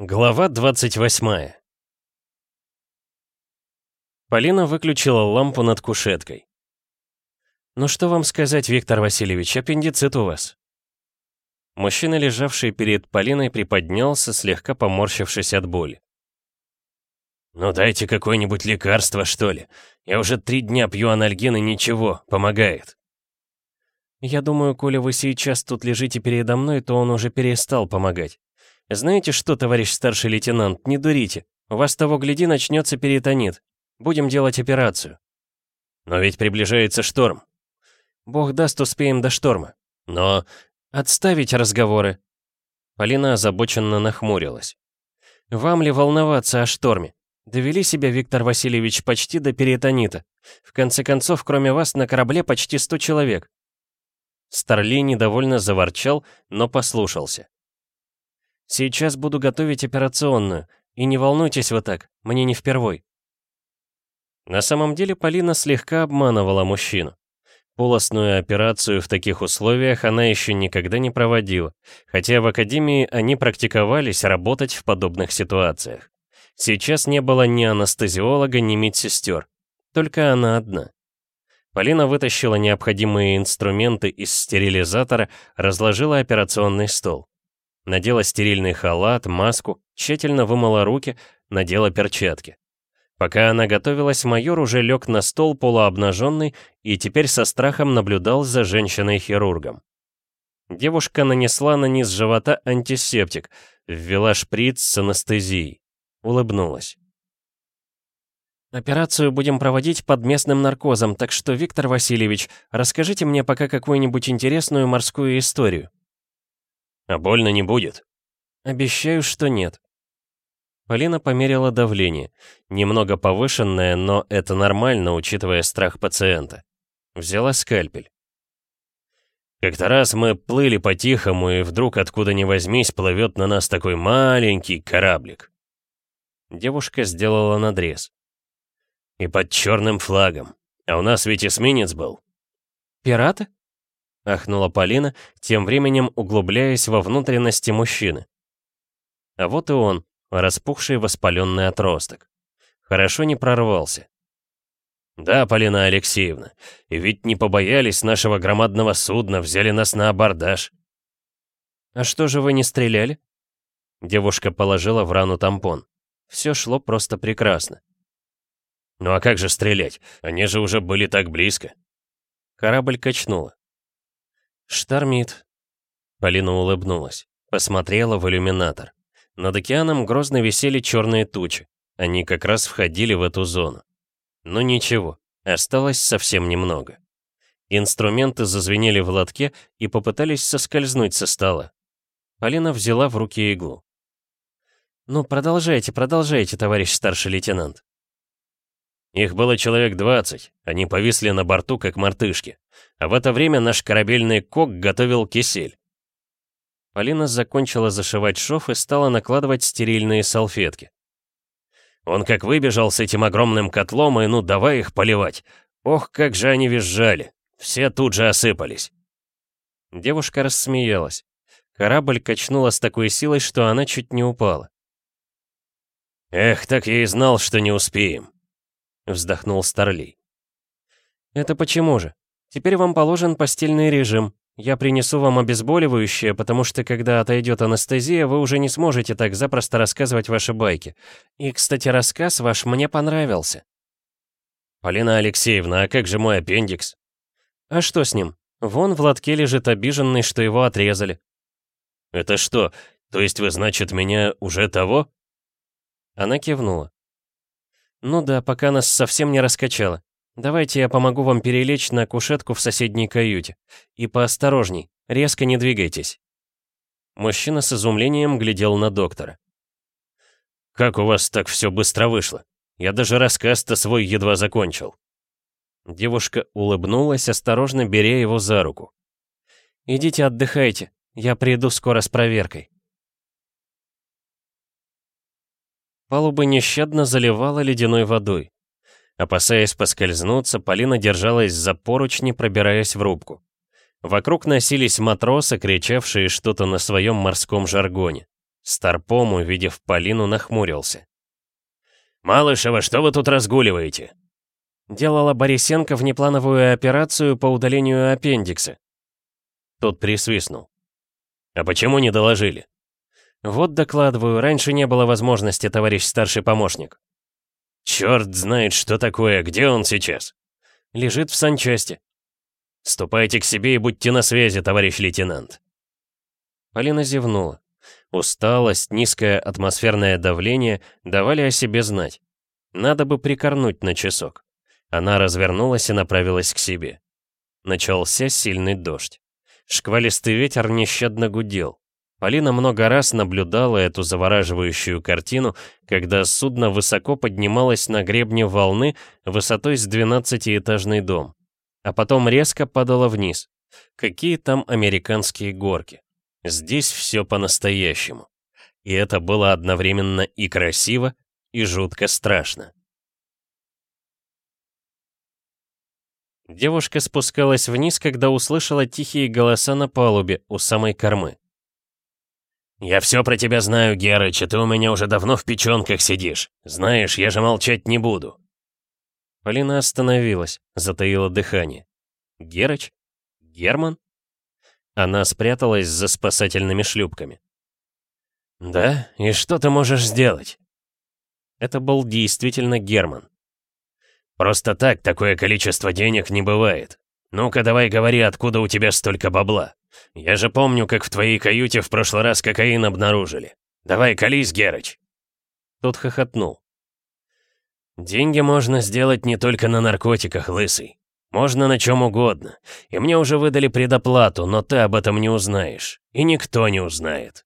Глава 28 Полина выключила лампу над кушеткой. «Ну что вам сказать, Виктор Васильевич, аппендицит у вас?» Мужчина, лежавший перед Полиной, приподнялся, слегка поморщившись от боли. «Ну дайте какое-нибудь лекарство, что ли. Я уже три дня пью анальгин и ничего, помогает». «Я думаю, коли вы сейчас тут лежите передо мной, то он уже перестал помогать. «Знаете что, товарищ старший лейтенант, не дурите. У вас того гляди начнется перитонит. Будем делать операцию». «Но ведь приближается шторм». «Бог даст, успеем до шторма. Но отставить разговоры». Полина озабоченно нахмурилась. «Вам ли волноваться о шторме? Довели себя, Виктор Васильевич, почти до перитонита. В конце концов, кроме вас, на корабле почти сто человек». Старли недовольно заворчал, но послушался. Сейчас буду готовить операционную. И не волнуйтесь вы так, мне не впервой. На самом деле Полина слегка обманывала мужчину. Полостную операцию в таких условиях она еще никогда не проводила, хотя в академии они практиковались работать в подобных ситуациях. Сейчас не было ни анестезиолога, ни медсестер, только она одна. Полина вытащила необходимые инструменты из стерилизатора, разложила операционный стол. Надела стерильный халат, маску, тщательно вымыла руки, надела перчатки. Пока она готовилась, майор уже лег на стол полуобнаженный и теперь со страхом наблюдал за женщиной-хирургом. Девушка нанесла на низ живота антисептик, ввела шприц с анестезией. Улыбнулась. «Операцию будем проводить под местным наркозом, так что, Виктор Васильевич, расскажите мне пока какую-нибудь интересную морскую историю». А больно не будет? Обещаю, что нет. Полина померила давление. Немного повышенное, но это нормально, учитывая страх пациента. Взяла скальпель. Как-то раз мы плыли по-тихому, и вдруг, откуда ни возьмись, плывет на нас такой маленький кораблик. Девушка сделала надрез. И под черным флагом. А у нас ведь эсминец был. «Пираты?» — ахнула Полина, тем временем углубляясь во внутренности мужчины. А вот и он, распухший воспаленный отросток. Хорошо не прорвался. «Да, Полина Алексеевна, и ведь не побоялись нашего громадного судна, взяли нас на абордаж». «А что же вы не стреляли?» Девушка положила в рану тампон. Все шло просто прекрасно. «Ну а как же стрелять? Они же уже были так близко». Корабль качнуло. «Штормит». Полина улыбнулась. Посмотрела в иллюминатор. Над океаном грозно висели черные тучи. Они как раз входили в эту зону. Но ничего, осталось совсем немного. Инструменты зазвенели в лотке и попытались соскользнуть со стола. Полина взяла в руки иглу. «Ну, продолжайте, продолжайте, товарищ старший лейтенант». Их было человек 20, они повисли на борту, как мартышки. А в это время наш корабельный кок готовил кисель. Полина закончила зашивать шов и стала накладывать стерильные салфетки. Он как выбежал с этим огромным котлом, и ну давай их поливать. Ох, как же они визжали. Все тут же осыпались. Девушка рассмеялась. Корабль качнула с такой силой, что она чуть не упала. «Эх, так я и знал, что не успеем», — вздохнул Старлей. «Это почему же? Теперь вам положен постельный режим. Я принесу вам обезболивающее, потому что когда отойдет анестезия, вы уже не сможете так запросто рассказывать ваши байки. И, кстати, рассказ ваш мне понравился». «Полина Алексеевна, а как же мой аппендикс?» «А что с ним? Вон в лотке лежит обиженный, что его отрезали». «Это что, то есть вы, значит, меня уже того?» Она кивнула. «Ну да, пока нас совсем не раскачало. Давайте я помогу вам перелечь на кушетку в соседней каюте. И поосторожней, резко не двигайтесь». Мужчина с изумлением глядел на доктора. «Как у вас так все быстро вышло? Я даже рассказ-то свой едва закончил». Девушка улыбнулась, осторожно беря его за руку. «Идите отдыхайте, я приду скоро с проверкой». Палуба нещадно заливала ледяной водой. Опасаясь поскользнуться, Полина держалась за поручни, пробираясь в рубку. Вокруг носились матросы, кричавшие что-то на своем морском жаргоне. Старпом, увидев Полину, нахмурился. «Малышева, что вы тут разгуливаете?» Делала Борисенко внеплановую операцию по удалению аппендикса. Тот присвистнул. «А почему не доложили?» «Вот докладываю, раньше не было возможности, товарищ старший помощник». «Черт знает, что такое, где он сейчас?» «Лежит в санчасти». «Ступайте к себе и будьте на связи, товарищ лейтенант». Полина зевнула. Усталость, низкое атмосферное давление давали о себе знать. Надо бы прикорнуть на часок. Она развернулась и направилась к себе. Начался сильный дождь. Шквалистый ветер нещадно гудел. Полина много раз наблюдала эту завораживающую картину, когда судно высоко поднималось на гребне волны высотой с 12-этажный дом, а потом резко падало вниз. Какие там американские горки? Здесь все по-настоящему. И это было одновременно и красиво, и жутко страшно. Девушка спускалась вниз, когда услышала тихие голоса на палубе у самой кормы. «Я все про тебя знаю, Герыч, и ты у меня уже давно в печенках сидишь. Знаешь, я же молчать не буду». Полина остановилась, затаила дыхание. «Герыч? Герман?» Она спряталась за спасательными шлюпками. «Да? И что ты можешь сделать?» Это был действительно Герман. «Просто так такое количество денег не бывает. Ну-ка давай говори, откуда у тебя столько бабла. Я же помню, как в твоей каюте в прошлый раз кокаин обнаружили. Давай, колись, Герыч!» Тот хохотнул. «Деньги можно сделать не только на наркотиках, лысый. Можно на чем угодно. И мне уже выдали предоплату, но ты об этом не узнаешь. И никто не узнает.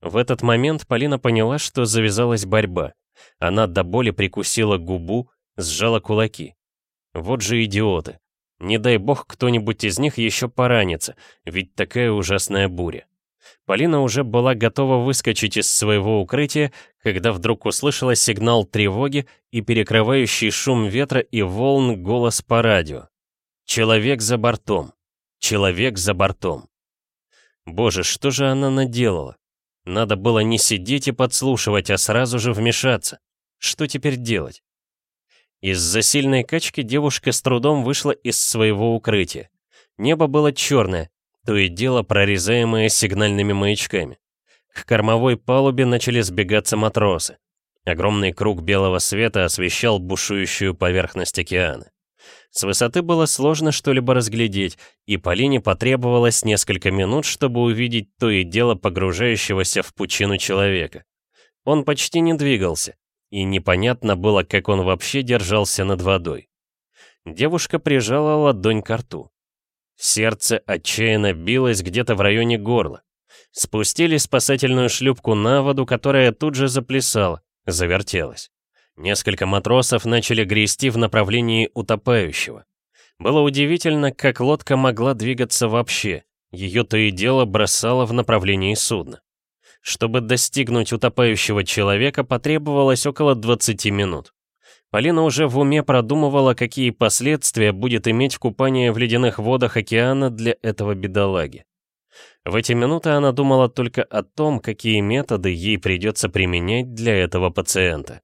В этот момент Полина поняла, что завязалась борьба. Она до боли прикусила губу, сжала кулаки. Вот же идиоты. Не дай бог кто-нибудь из них еще поранится, ведь такая ужасная буря. Полина уже была готова выскочить из своего укрытия, когда вдруг услышала сигнал тревоги и перекрывающий шум ветра и волн голос по радио. «Человек за бортом! Человек за бортом!» Боже, что же она наделала? Надо было не сидеть и подслушивать, а сразу же вмешаться. Что теперь делать? Из-за сильной качки девушка с трудом вышла из своего укрытия. Небо было черное, то и дело прорезаемое сигнальными маячками. К кормовой палубе начали сбегаться матросы. Огромный круг белого света освещал бушующую поверхность океана. С высоты было сложно что-либо разглядеть, и Полине потребовалось несколько минут, чтобы увидеть то и дело погружающегося в пучину человека. Он почти не двигался, и непонятно было, как он вообще держался над водой. Девушка прижала ладонь к рту. Сердце отчаянно билось где-то в районе горла. Спустили спасательную шлюпку на воду, которая тут же заплясала, завертелась. Несколько матросов начали грести в направлении утопающего. Было удивительно, как лодка могла двигаться вообще. Ее то и дело бросало в направлении судна. Чтобы достигнуть утопающего человека, потребовалось около 20 минут. Полина уже в уме продумывала, какие последствия будет иметь купание в ледяных водах океана для этого бедолаги. В эти минуты она думала только о том, какие методы ей придется применять для этого пациента.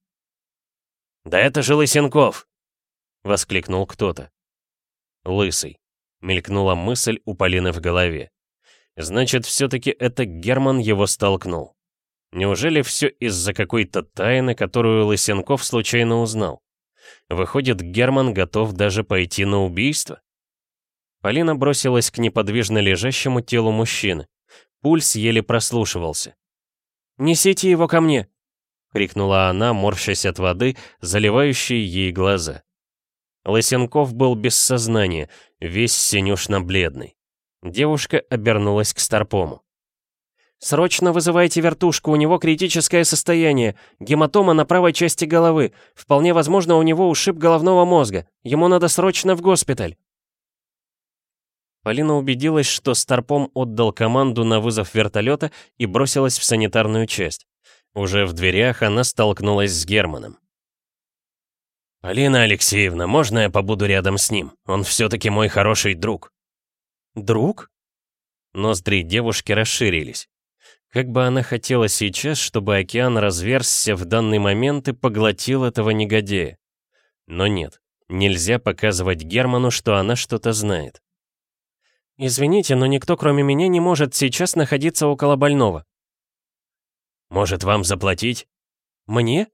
«Да это же Лысенков!» — воскликнул кто-то. «Лысый», — мелькнула мысль у Полины в голове. «Значит, все-таки это Герман его столкнул». Неужели все из-за какой-то тайны, которую Лысенков случайно узнал? Выходит, Герман готов даже пойти на убийство? Полина бросилась к неподвижно лежащему телу мужчины. Пульс еле прослушивался. «Несите его ко мне!» — крикнула она, морщась от воды, заливающей ей глаза. Лысенков был без сознания, весь синюшно-бледный. Девушка обернулась к Старпому. «Срочно вызывайте вертушку, у него критическое состояние. Гематома на правой части головы. Вполне возможно, у него ушиб головного мозга. Ему надо срочно в госпиталь». Полина убедилась, что Старпом отдал команду на вызов вертолета и бросилась в санитарную часть. Уже в дверях она столкнулась с Германом. «Полина Алексеевна, можно я побуду рядом с ним? Он все-таки мой хороший друг». «Друг?» Ноздри девушки расширились. Как бы она хотела сейчас, чтобы океан разверзся в данный момент и поглотил этого негодяя. Но нет, нельзя показывать Герману, что она что-то знает. «Извините, но никто кроме меня не может сейчас находиться около больного». «Может, вам заплатить?» «Мне?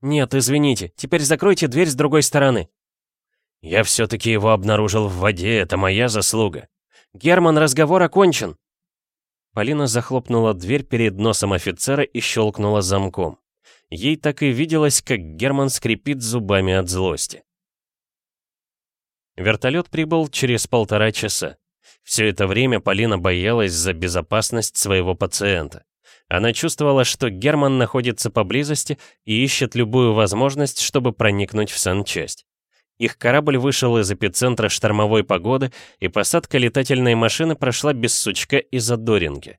Нет, извините, теперь закройте дверь с другой стороны». «Я все-таки его обнаружил в воде, это моя заслуга». «Герман, разговор окончен». Полина захлопнула дверь перед носом офицера и щелкнула замком. Ей так и виделось, как Герман скрипит зубами от злости. Вертолет прибыл через полтора часа. Все это время Полина боялась за безопасность своего пациента. Она чувствовала, что Герман находится поблизости и ищет любую возможность, чтобы проникнуть в санчасть. Их корабль вышел из эпицентра штормовой погоды, и посадка летательной машины прошла без сучка и задоринки.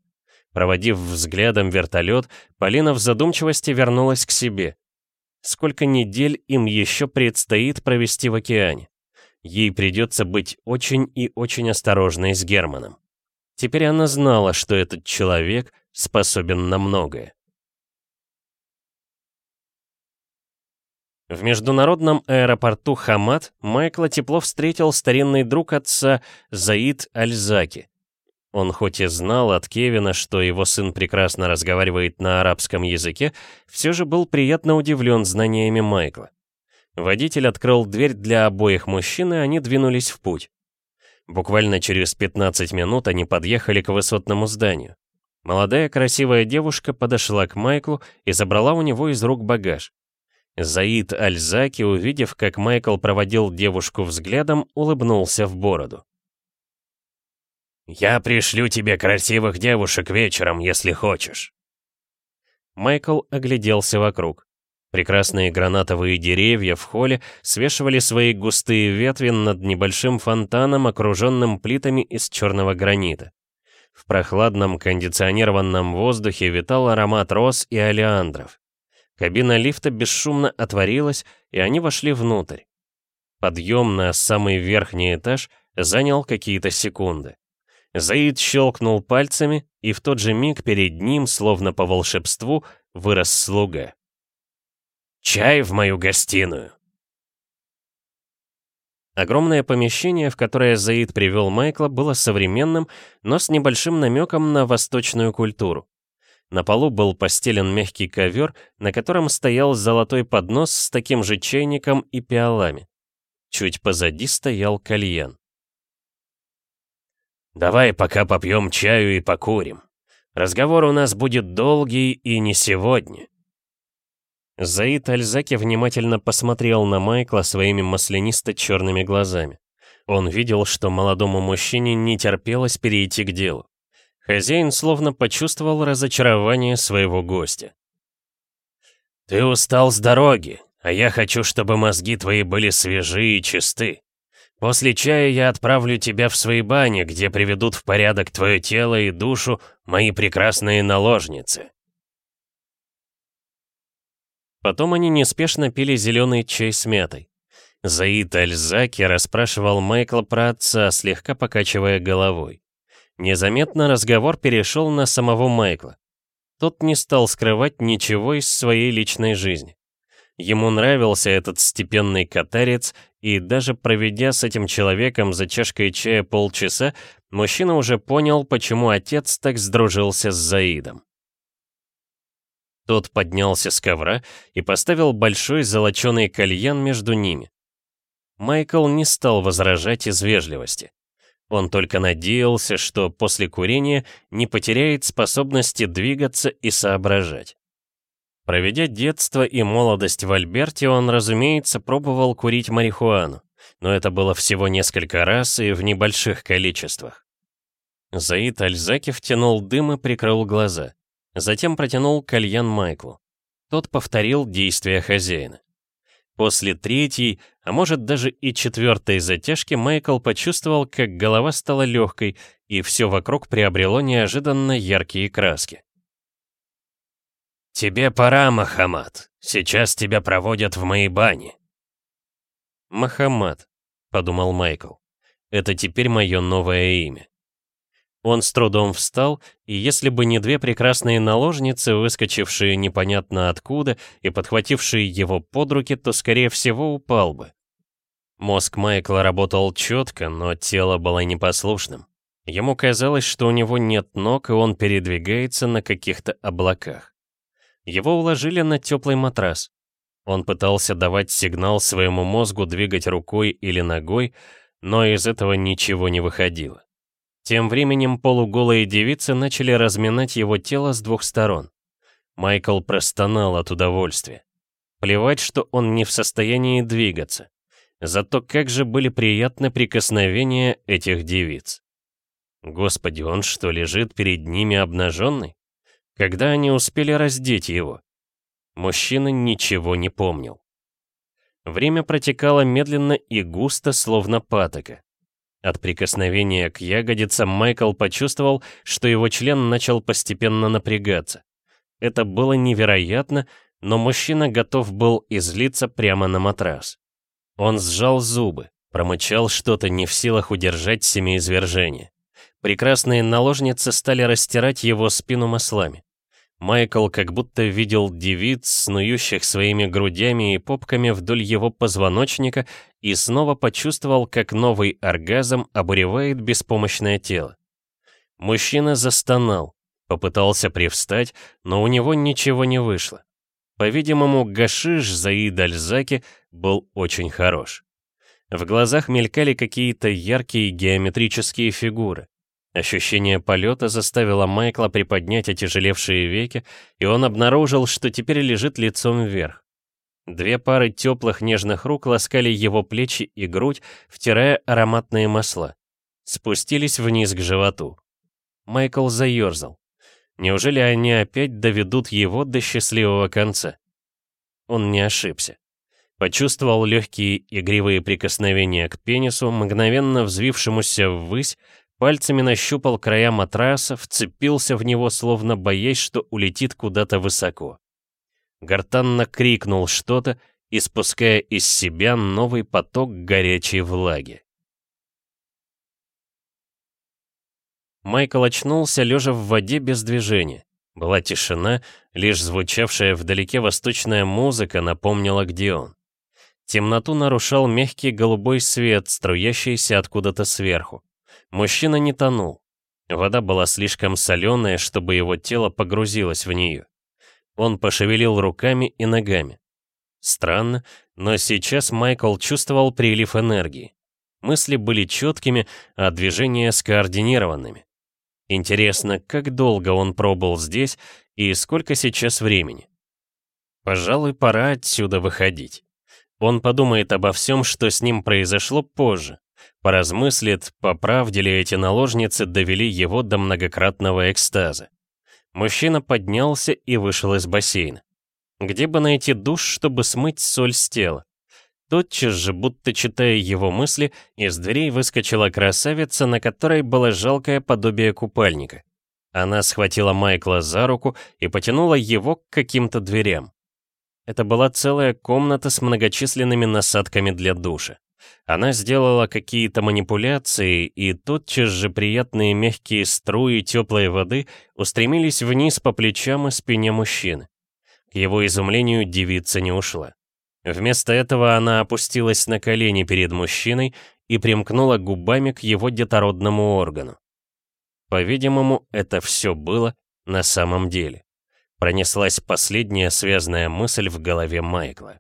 Проводив взглядом вертолет, Полина в задумчивости вернулась к себе. Сколько недель им еще предстоит провести в океане? Ей придется быть очень и очень осторожной с Германом. Теперь она знала, что этот человек способен на многое. В международном аэропорту Хамад Майкла тепло встретил старинный друг отца Заид Альзаки. Он хоть и знал от Кевина, что его сын прекрасно разговаривает на арабском языке, все же был приятно удивлен знаниями Майкла. Водитель открыл дверь для обоих мужчин, и они двинулись в путь. Буквально через 15 минут они подъехали к высотному зданию. Молодая красивая девушка подошла к Майклу и забрала у него из рук багаж. Заид Альзаки, увидев, как Майкл проводил девушку взглядом, улыбнулся в бороду. «Я пришлю тебе красивых девушек вечером, если хочешь». Майкл огляделся вокруг. Прекрасные гранатовые деревья в холле свешивали свои густые ветви над небольшим фонтаном, окруженным плитами из черного гранита. В прохладном кондиционированном воздухе витал аромат роз и олеандров. Кабина лифта бесшумно отворилась, и они вошли внутрь. Подъем на самый верхний этаж занял какие-то секунды. Заид щелкнул пальцами, и в тот же миг перед ним, словно по волшебству, вырос слуга. «Чай в мою гостиную!» Огромное помещение, в которое Заид привел Майкла, было современным, но с небольшим намеком на восточную культуру. На полу был постелен мягкий ковер, на котором стоял золотой поднос с таким же чайником и пиалами. Чуть позади стоял кальян. «Давай пока попьем чаю и покурим. Разговор у нас будет долгий и не сегодня». Заид Альзаки внимательно посмотрел на Майкла своими маслянисто-черными глазами. Он видел, что молодому мужчине не терпелось перейти к делу. Хозяин словно почувствовал разочарование своего гостя. «Ты устал с дороги, а я хочу, чтобы мозги твои были свежи и чисты. После чая я отправлю тебя в свои бани, где приведут в порядок твое тело и душу мои прекрасные наложницы». Потом они неспешно пили зеленый чай с мятой. Заид Альзаки расспрашивал Майкла про отца, слегка покачивая головой. Незаметно разговор перешел на самого Майкла. Тот не стал скрывать ничего из своей личной жизни. Ему нравился этот степенный катарец, и даже проведя с этим человеком за чашкой чая полчаса, мужчина уже понял, почему отец так сдружился с Заидом. Тот поднялся с ковра и поставил большой золоченый кальян между ними. Майкл не стал возражать из вежливости. Он только надеялся, что после курения не потеряет способности двигаться и соображать. Проведя детство и молодость в Альберте, он, разумеется, пробовал курить марихуану, но это было всего несколько раз и в небольших количествах. Заид Альзаки втянул дым и прикрыл глаза. Затем протянул кальян Майклу. Тот повторил действия хозяина. После третьей, а может даже и четвертой затяжки, Майкл почувствовал, как голова стала легкой, и все вокруг приобрело неожиданно яркие краски. «Тебе пора, Махамад. Сейчас тебя проводят в моей бане». «Махамад», — подумал Майкл. «Это теперь мое новое имя». Он с трудом встал, и если бы не две прекрасные наложницы, выскочившие непонятно откуда и подхватившие его под руки, то, скорее всего, упал бы. Мозг Майкла работал четко, но тело было непослушным. Ему казалось, что у него нет ног, и он передвигается на каких-то облаках. Его уложили на теплый матрас. Он пытался давать сигнал своему мозгу двигать рукой или ногой, но из этого ничего не выходило. Тем временем полуголые девицы начали разминать его тело с двух сторон. Майкл простонал от удовольствия. Плевать, что он не в состоянии двигаться. Зато как же были приятны прикосновения этих девиц. Господи, он что, лежит перед ними обнаженный? Когда они успели раздеть его? Мужчина ничего не помнил. Время протекало медленно и густо, словно патока. От прикосновения к ягодицам Майкл почувствовал, что его член начал постепенно напрягаться. Это было невероятно, но мужчина готов был излиться прямо на матрас. Он сжал зубы, промычал что-то не в силах удержать семяизвержение. Прекрасные наложницы стали растирать его спину маслами. Майкл как будто видел девиц, снующих своими грудями и попками вдоль его позвоночника, и снова почувствовал, как новый оргазм обуревает беспомощное тело. Мужчина застонал, попытался привстать, но у него ничего не вышло. По-видимому, гашиш Заид Альзаки был очень хорош. В глазах мелькали какие-то яркие геометрические фигуры. Ощущение полета заставило Майкла приподнять отяжелевшие веки, и он обнаружил, что теперь лежит лицом вверх. Две пары теплых нежных рук ласкали его плечи и грудь, втирая ароматные масла. Спустились вниз к животу. Майкл заерзал. Неужели они опять доведут его до счастливого конца? Он не ошибся. Почувствовал легкие игривые прикосновения к пенису, мгновенно взвившемуся ввысь, Пальцами нащупал края матраса, вцепился в него, словно боясь, что улетит куда-то высоко. Гортанно крикнул что-то, испуская из себя новый поток горячей влаги. Майкл очнулся, лежа в воде без движения. Была тишина, лишь звучавшая вдалеке восточная музыка напомнила, где он. Темноту нарушал мягкий голубой свет, струящийся откуда-то сверху. Мужчина не тонул. Вода была слишком соленая, чтобы его тело погрузилось в нее. Он пошевелил руками и ногами. Странно, но сейчас Майкл чувствовал прилив энергии. Мысли были четкими, а движения скоординированными. Интересно, как долго он пробыл здесь и сколько сейчас времени? Пожалуй, пора отсюда выходить. Он подумает обо всем, что с ним произошло позже, Поразмыслит, по правде ли эти наложницы довели его до многократного экстаза. Мужчина поднялся и вышел из бассейна. Где бы найти душ, чтобы смыть соль с тела? Тотчас же, будто читая его мысли, из дверей выскочила красавица, на которой было жалкое подобие купальника. Она схватила Майкла за руку и потянула его к каким-то дверям. Это была целая комната с многочисленными насадками для душа. Она сделала какие-то манипуляции, и тотчас же приятные мягкие струи теплой воды устремились вниз по плечам и спине мужчины. К его изумлению девица не ушла. Вместо этого она опустилась на колени перед мужчиной и примкнула губами к его детородному органу. По-видимому, это все было на самом деле. Пронеслась последняя связная мысль в голове Майкла.